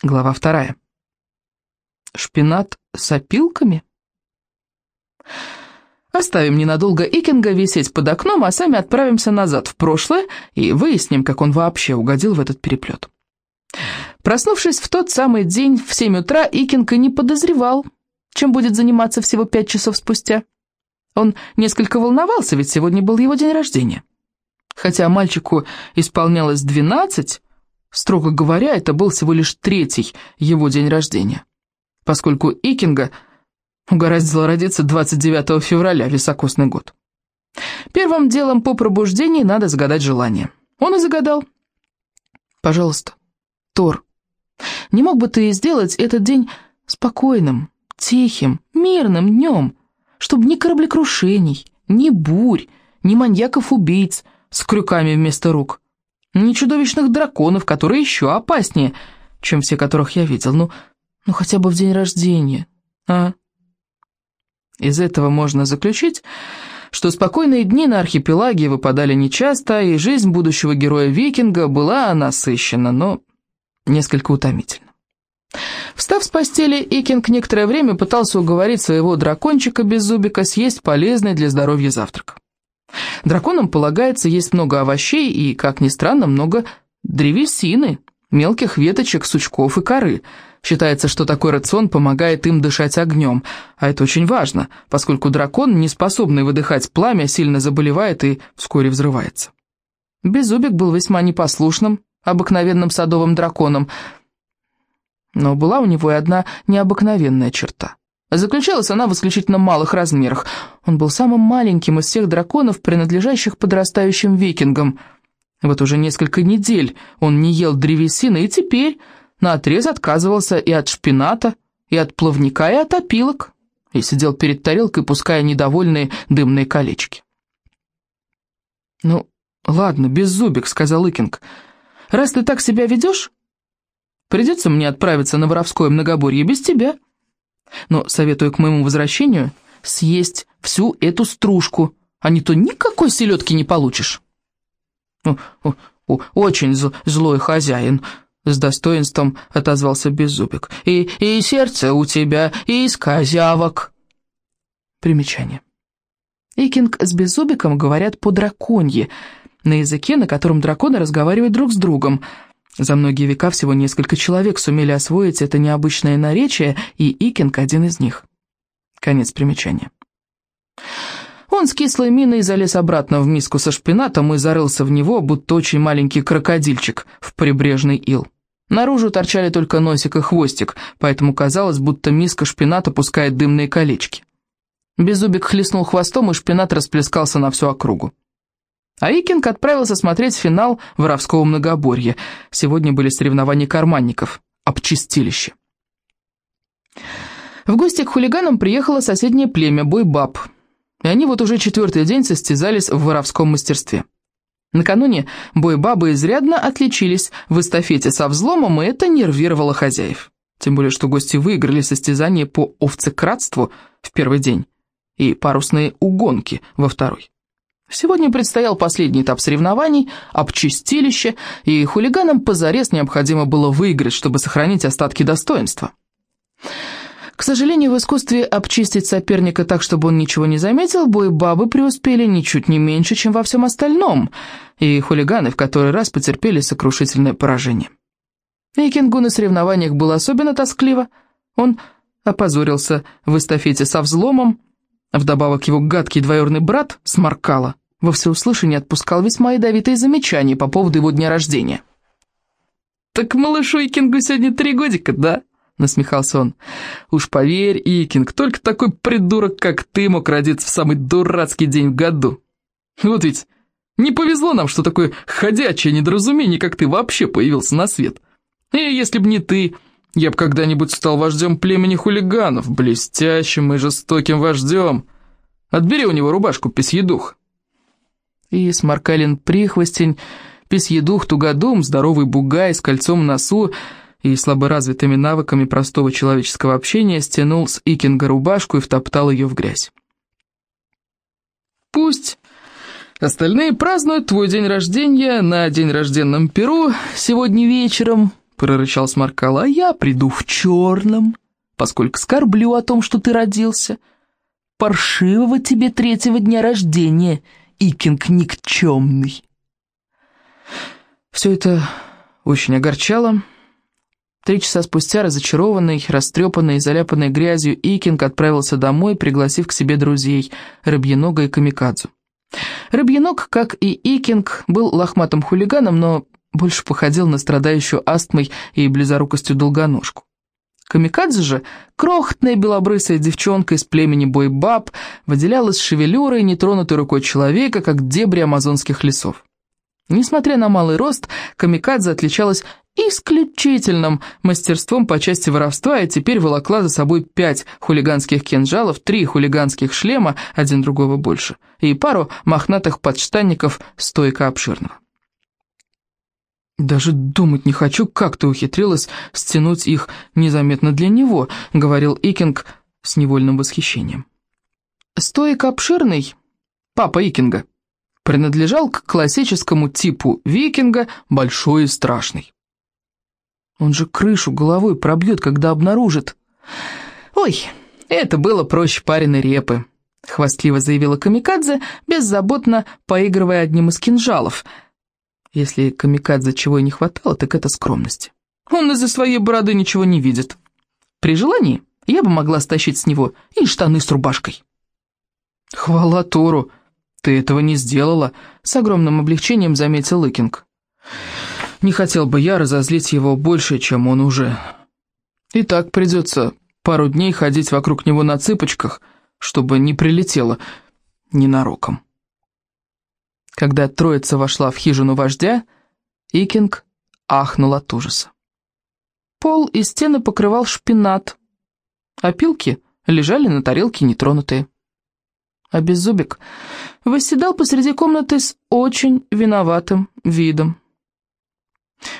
Глава вторая. Шпинат с опилками? Оставим ненадолго Икинга висеть под окном, а сами отправимся назад в прошлое и выясним, как он вообще угодил в этот переплет. Проснувшись в тот самый день в 7 утра, Икинг и не подозревал, чем будет заниматься всего пять часов спустя. Он несколько волновался, ведь сегодня был его день рождения. Хотя мальчику исполнялось 12, Строго говоря, это был всего лишь третий его день рождения, поскольку Икинга угораздило родиться 29 февраля, високосный год. Первым делом по пробуждении надо загадать желание. Он и загадал. «Пожалуйста, Тор, не мог бы ты сделать этот день спокойным, тихим, мирным днем, чтобы ни кораблекрушений, ни бурь, ни маньяков-убийц с крюками вместо рук?» Ни чудовищных драконов, которые еще опаснее, чем все, которых я видел. Ну, ну хотя бы в день рождения, а? Из этого можно заключить, что спокойные дни на архипелаге выпадали нечасто, и жизнь будущего героя-викинга была насыщена, но несколько утомительна. Встав с постели, Икинг некоторое время пытался уговорить своего дракончика без зубика съесть полезный для здоровья завтрак. Драконам полагается есть много овощей и, как ни странно, много древесины, мелких веточек, сучков и коры. Считается, что такой рацион помогает им дышать огнем, а это очень важно, поскольку дракон, не способный выдыхать пламя, сильно заболевает и вскоре взрывается. Беззубик был весьма непослушным, обыкновенным садовым драконом, но была у него и одна необыкновенная черта. Заключалась она в исключительно малых размерах. Он был самым маленьким из всех драконов, принадлежащих подрастающим викингам. Вот уже несколько недель он не ел древесины, и теперь наотрез отказывался и от шпината, и от плавника, и от опилок, и сидел перед тарелкой, пуская недовольные дымные колечки. «Ну, ладно, без зубик», — сказал Икинг. «Раз ты так себя ведешь, придется мне отправиться на воровское многоборье без тебя». Но советую к моему возвращению съесть всю эту стружку, а не то никакой селедки не получишь. Очень злой хозяин, с достоинством отозвался Беззубик. И, и сердце у тебя, и из козявок. Примечание. Икинг с Беззубиком говорят по-драконье, на языке, на котором драконы разговаривают друг с другом – за многие века всего несколько человек сумели освоить это необычное наречие, и Икинг один из них. Конец примечания. Он с кислой миной залез обратно в миску со шпинатом и зарылся в него, будто очень маленький крокодильчик в прибрежный ил. Наружу торчали только носик и хвостик, поэтому казалось, будто миска шпината пускает дымные колечки. Беззубик хлестнул хвостом, и шпинат расплескался на всю округу. А Икинг отправился смотреть финал воровского многоборья. Сегодня были соревнования карманников, обчистилище. В гости к хулиганам приехало соседнее племя, бой-баб. И они вот уже четвертый день состязались в воровском мастерстве. Накануне бой-бабы изрядно отличились в эстафете со взломом, и это нервировало хозяев. Тем более, что гости выиграли состязание по овцекратству в первый день и парусные угонки во второй. Сегодня предстоял последний этап соревнований, обчистилище, и хулиганам позарез необходимо было выиграть, чтобы сохранить остатки достоинства. К сожалению, в искусстве обчистить соперника так, чтобы он ничего не заметил, бой-бабы преуспели ничуть не меньше, чем во всем остальном, и хулиганы в который раз потерпели сокрушительное поражение. Эйкингу на соревнованиях было особенно тоскливо. Он опозорился в эстафете со взломом, Вдобавок его гадкий двоюродный брат, Сморкало, во всеуслышание отпускал весьма ядовитые замечания по поводу его дня рождения. «Так малышу Икингу сегодня три годика, да?» — насмехался он. «Уж поверь, Икинг, только такой придурок, как ты, мог родиться в самый дурацкий день в году. Вот ведь не повезло нам, что такое ходячее недоразумение, как ты, вообще появился на свет. И если б не ты, я бы когда-нибудь стал вождем племени хулиганов, блестящим и жестоким вождем. Отбери у него рубашку, письедух». И Сморкалин прихвостень, письедух тугодум, здоровый бугай с кольцом в носу и слаборазвитыми навыками простого человеческого общения стянул с Икинга рубашку и втоптал ее в грязь. «Пусть остальные празднуют твой день рождения на день рожденном Перу сегодня вечером», прорычал Сморкала, — «а я приду в черном, поскольку скорблю о том, что ты родился. Паршивого тебе третьего дня рождения, Икинг никчемный». Все это очень огорчало. Три часа спустя, разочарованный, растрепанный и заляпанный грязью, Икинг отправился домой, пригласив к себе друзей, Рыбьенога и Камикадзу. Рыбьенок, как и Икинг, был лохматым хулиганом, но больше походил на страдающую астмой и близорукостью долгоножку. Камикадзе же, крохотная белобрысая девчонка из племени Бойбаб, выделялась шевелюрой, нетронутой рукой человека, как дебри амазонских лесов. Несмотря на малый рост, Камикадзе отличалась исключительным мастерством по части воровства и теперь волокла за собой пять хулиганских кинжалов, три хулиганских шлема, один другого больше, и пару мохнатых подштанников стойка обширного. «Даже думать не хочу, как ты ухитрилась стянуть их незаметно для него», — говорил Икинг с невольным восхищением. «Стоик обширный, папа Икинга, принадлежал к классическому типу викинга, большой и страшный. Он же крышу головой пробьет, когда обнаружит. «Ой, это было проще пареной репы», — хвастливо заявила Камикадзе, беззаботно поигрывая одним из кинжалов. Если Камикадзе чего и не хватало, так это скромности. Он из-за своей бороды ничего не видит. При желании я бы могла стащить с него и штаны с рубашкой. «Хвала Тору, ты этого не сделала», — с огромным облегчением заметил Икинг. Не хотел бы я разозлить его больше, чем он уже. И так придется пару дней ходить вокруг него на цыпочках, чтобы не прилетело ненароком. Когда троица вошла в хижину вождя, Икинг ахнул от ужаса. Пол и стены покрывал шпинат, а пилки лежали на тарелке нетронутые. А Беззубик восседал посреди комнаты с очень виноватым видом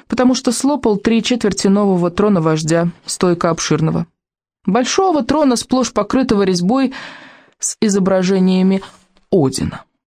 потому что слопал три четверти нового трона вождя, стойка обширного. Большого трона, сплошь покрытого резьбой с изображениями Одина.